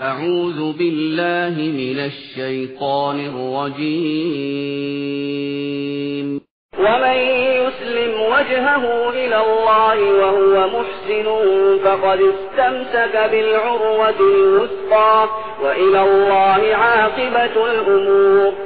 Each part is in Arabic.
أعوذ بالله من الشيطان الرجيم. ومن يسلم وجهه إلى الله وهو محسن فقد استمسك بالعروة الوثقى وإلى الله عاقبة الأمور.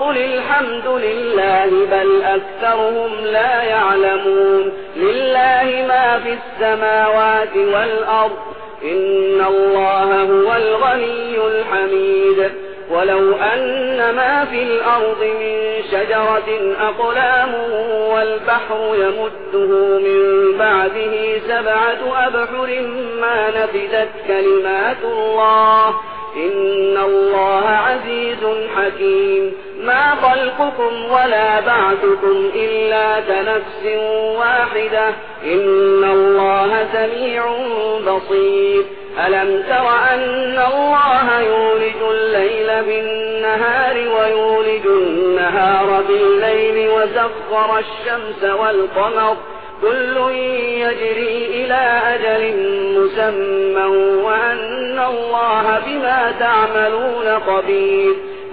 قل الحمد لله بل أكثرهم لا يعلمون لله ما في السماوات والأرض إن الله هو الغني الحميد ولو أن ما في الأرض من شجرة أقلام والبحر يمده من بعده سبعة أبحر ما نفدت كلمات الله إن الله عزيز حكيم ما خلقكم ولا بعثكم إلا كنفس واحدة. إن الله سميع بصير. ألم تر أن الله يولج الليل بالنهار ويولج النهار بالليل وسخر الشمس والقمر. كل يجري إلى أجل مسمى وأن الله بما تعملون خبير.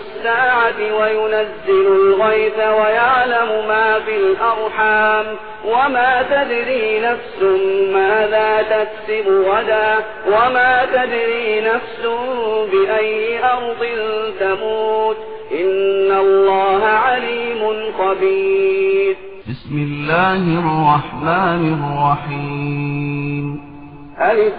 الساعة وينزل الغيث ويعلم ما في الأرحام وما تدري نفس ماذا تكسب غدا وما تدري نفس بأي أرض تموت إن الله عليم خبير. بسم الله الرحمن الرحيم. ألف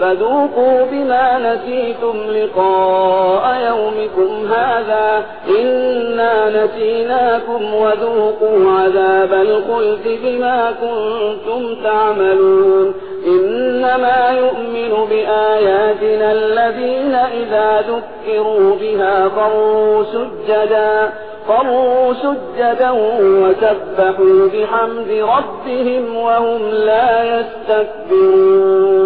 فذوقوا بما نسيتم لقاء يومكم هذا. إنا نسيناكم وذوقوا عذاب الخلد بما كنتم تعملون. إنما يؤمن بآياتنا الذين إذا ذكروا بها خروا سجدا خروا سجدا وسبحوا بحمد ربهم وهم لا يستكبرون.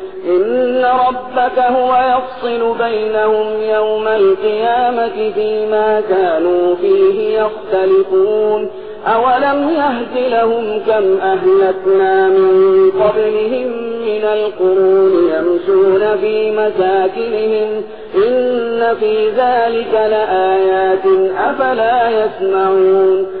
إن ربك هو يفصل بينهم يوم القيامة فيما كانوا فيه يختلفون. أولم يهد لهم كم أهلكنا من قبلهم من القرون يمشون في مساكنهم؟ إن في ذلك لآيات أفلا يسمعون.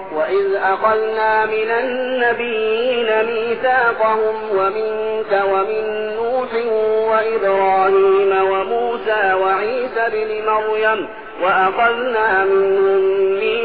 وإذ أخذنا من النبيين ميثاقهم ومنك ومن نوح وإبراهيم وموسى وعيسى بن مريم وأخذنا منهم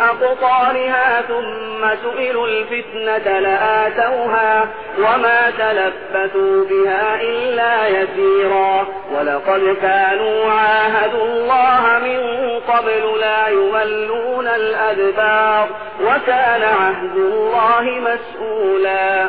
أقطارها ثم سئلوا الفتنة لآتوها وما تلبثوا بها إلا يسيرا. ولقد كانوا عاهدوا الله من قبل لا يولون الأدبار وكان عهد الله مسؤولا.